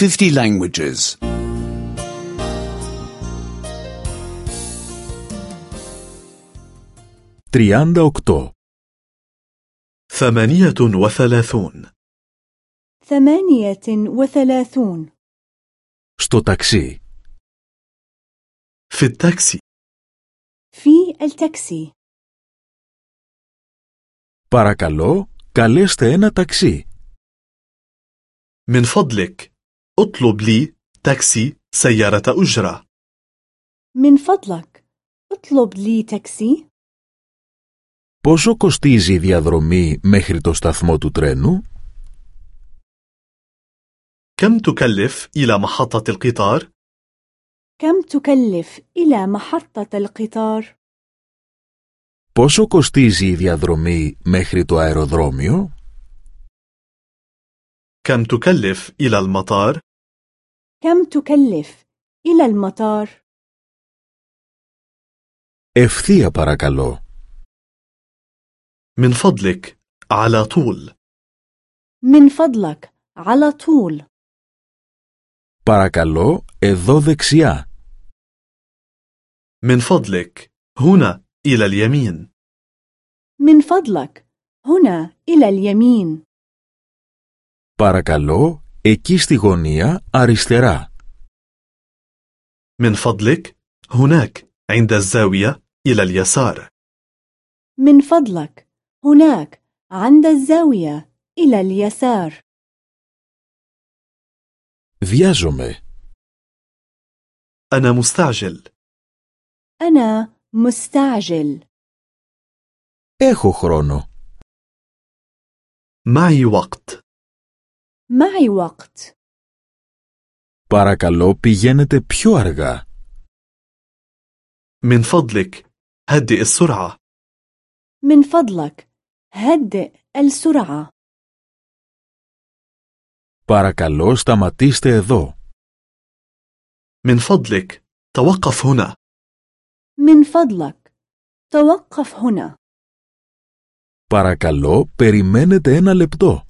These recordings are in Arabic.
50 languages. 38. ثمانية وثلاثون ثمانية وثلاثون Στο ταξί. في التاكسي في التاكسي Παρακαλώ, καλέστε ένα ταξί. من فضلك اطلب لي تاكسي سيارة أجرة من فضلك اطلب لي تاكسي Πόσο κοστίζει η διαδρομή μέχρι το σταθμό του τρένου? كم تكلف إلى محطة القطار؟ كم تكلف إلى محطة القطار؟ Πόσο κοστίζει η διαδρομή μέχρι το αεροδρόμιο? كم تكلف إلى المطار؟ كم تكلف إلى المطار؟ Ευθεία παρακαλώ. من فضلك على طول من فضلك على طول Παρακαλώ, εδώ δεξιά. من فضلك هنا إلى اليمين من فضلك هنا إلى اليمين Παρακαλώ, εκεί στη γωνία αριστερά. من فضلك هناك عند الزاوية إلى اليسار من فضلك هناك عند الزاوية إلى اليسار Βιάζομαι. أنا مستعجل أنا مستعجل Έχω χρόνο. معي وقت معي وقت Παρακαλώ, πηγαίνετε πιο αργά. من فضلك هدئ السرعة من فضلك هدئ السرعة Παρακαλώ, σταματήστε εδώ. من فضلك توقف هنا من فضلك توقف هنا Παρακαλώ, περιμένετε ένα λεπτό.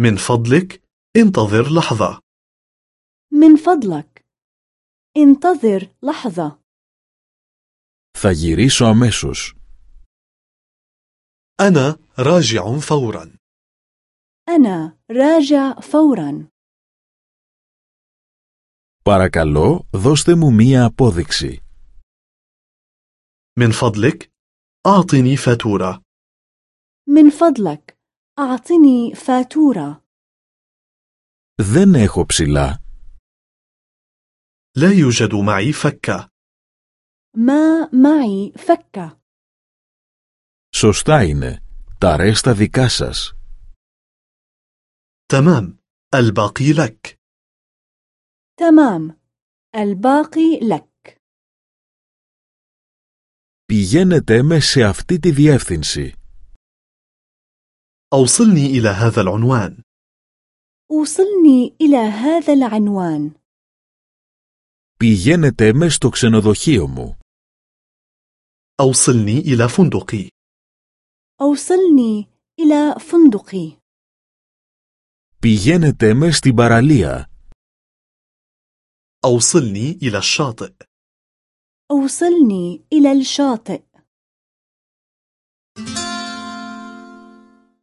من فضلك انتظر لحظة من فضلك انتظر لحظة Θα γυρίσω αμέσως. أنا راجع فورا أنا راجع فورا Παρακαλώ, δώστε μου μία απόδειξη. من فضلك أعطني فاتورة من فضلك أعطني فاتورة Δεν έχω ψηλά. لا يوجد معي فكة ما معي فكة Σωστά είναι. Τα ρέστα δικά σας. تمام الباقي لك تمام الباقي لك Πηγαίνετε με σε αυτή τη διεύθυνση. أوصلني إلى هذا العنوان وصلني إلى هذا العنوان Πηγαίνετε με στο ξενοδοχείο μου. أوصلني إلى فندقي أوصلني إلى فندقي Πηγαίνετε με στην παραλία. أوصلني إلى الشاطئ أوصلني إلى الشاطئ